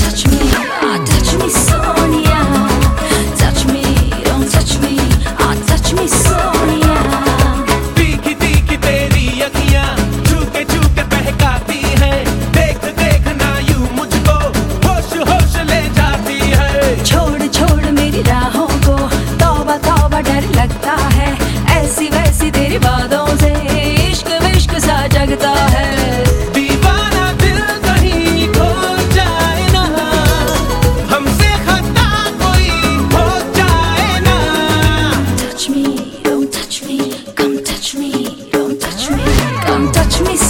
touch me. miss